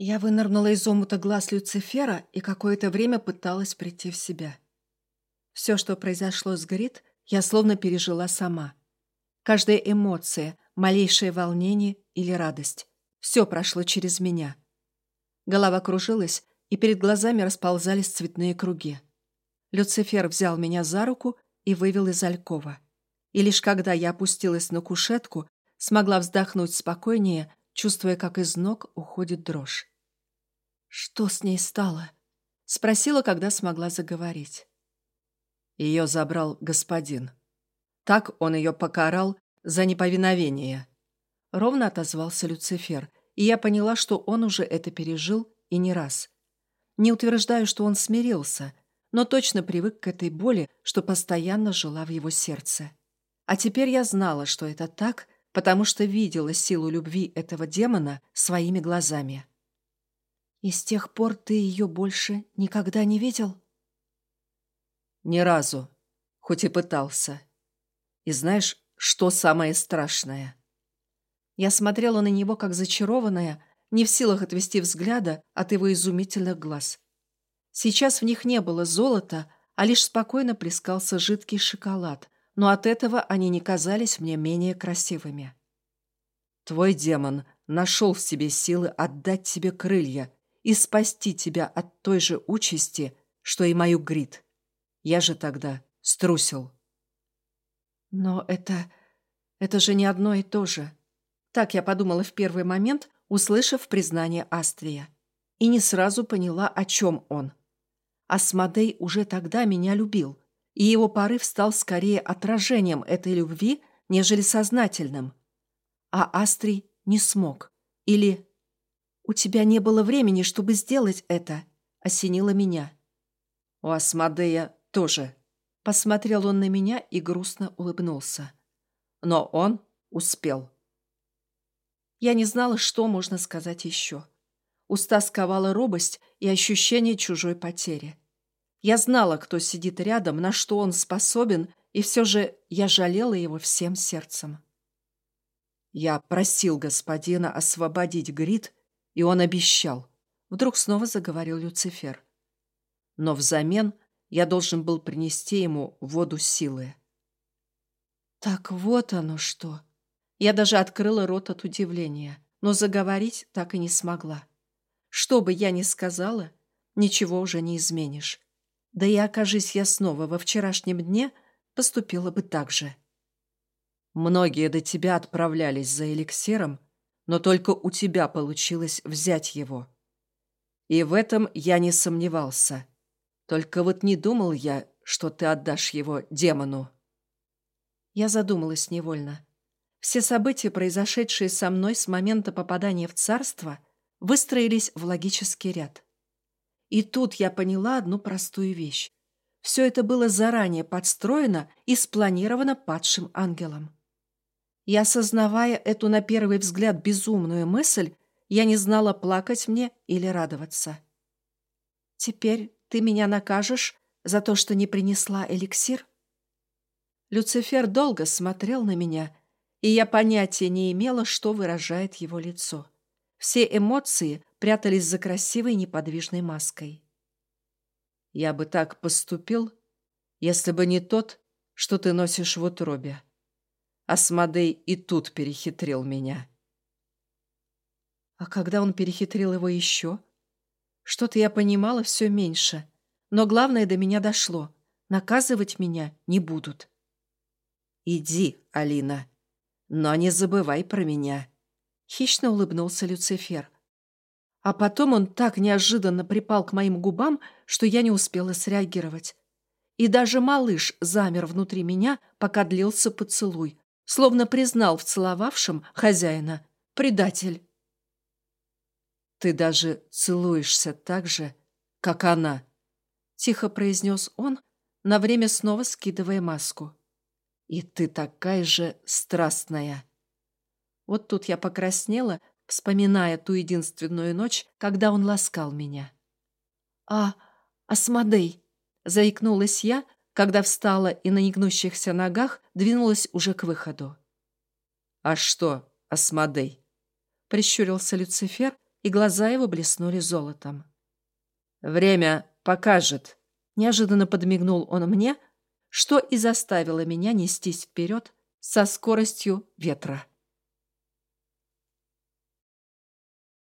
Я вынырнула из омута глаз Люцифера и какое-то время пыталась прийти в себя. Все, что произошло с Грит, я словно пережила сама. Каждая эмоция, малейшее волнение или радость – все прошло через меня. Голова кружилась, и перед глазами расползались цветные круги. Люцифер взял меня за руку и вывел из Алькова. И лишь когда я опустилась на кушетку, смогла вздохнуть спокойнее, чувствуя, как из ног уходит дрожь. «Что с ней стало?» — спросила, когда смогла заговорить. Ее забрал господин. Так он ее покарал за неповиновение. Ровно отозвался Люцифер, и я поняла, что он уже это пережил и не раз. Не утверждаю, что он смирился, но точно привык к этой боли, что постоянно жила в его сердце. А теперь я знала, что это так, потому что видела силу любви этого демона своими глазами. «И с тех пор ты ее больше никогда не видел?» «Ни разу, хоть и пытался. И знаешь, что самое страшное?» Я смотрела на него, как зачарованная, не в силах отвести взгляда от его изумительных глаз. Сейчас в них не было золота, а лишь спокойно плескался жидкий шоколад, но от этого они не казались мне менее красивыми. Твой демон нашел в себе силы отдать тебе крылья и спасти тебя от той же участи, что и мою Грит. Я же тогда струсил. Но это... это же не одно и то же. Так я подумала в первый момент, услышав признание Астрия. И не сразу поняла, о чем он. Асмодей уже тогда меня любил, и его порыв стал скорее отражением этой любви, нежели сознательным. А Астрий не смог. Или «У тебя не было времени, чтобы сделать это», — осенило меня. «У Асмодея тоже», — посмотрел он на меня и грустно улыбнулся. «Но он успел». Я не знала, что можно сказать еще. Уста сковала робость и ощущение чужой потери. Я знала, кто сидит рядом, на что он способен, и все же я жалела его всем сердцем. Я просил господина освободить Грит, и он обещал. Вдруг снова заговорил Люцифер. Но взамен я должен был принести ему воду силы. Так вот оно что. Я даже открыла рот от удивления, но заговорить так и не смогла. Что бы я ни сказала, ничего уже не изменишь. Да и окажись я снова во вчерашнем дне, поступила бы так же. Многие до тебя отправлялись за эликсиром, но только у тебя получилось взять его. И в этом я не сомневался. Только вот не думал я, что ты отдашь его демону. Я задумалась невольно. Все события, произошедшие со мной с момента попадания в царство, выстроились в логический ряд. И тут я поняла одну простую вещь. Все это было заранее подстроено и спланировано падшим ангелом. И осознавая эту на первый взгляд безумную мысль, я не знала, плакать мне или радоваться. «Теперь ты меня накажешь за то, что не принесла эликсир?» Люцифер долго смотрел на меня, и я понятия не имела, что выражает его лицо. Все эмоции прятались за красивой неподвижной маской. «Я бы так поступил, если бы не тот, что ты носишь в утробе. Асмодей и тут перехитрил меня». А когда он перехитрил его еще? Что-то я понимала все меньше. Но главное до меня дошло. Наказывать меня не будут. «Иди, Алина, но не забывай про меня», — хищно улыбнулся Люцифер. А потом он так неожиданно припал к моим губам, что я не успела среагировать. И даже малыш замер внутри меня, пока длился поцелуй, словно признал в целовавшем хозяина предатель. «Ты даже целуешься так же, как она», — тихо произнес он, на время снова скидывая маску. «И ты такая же страстная». Вот тут я покраснела, вспоминая ту единственную ночь, когда он ласкал меня. «А, Асмодей!» — заикнулась я, когда встала и на негнущихся ногах двинулась уже к выходу. «А что, Асмодей?» — прищурился Люцифер, и глаза его блеснули золотом. «Время покажет», — неожиданно подмигнул он мне, что и заставило меня нестись вперед со скоростью ветра.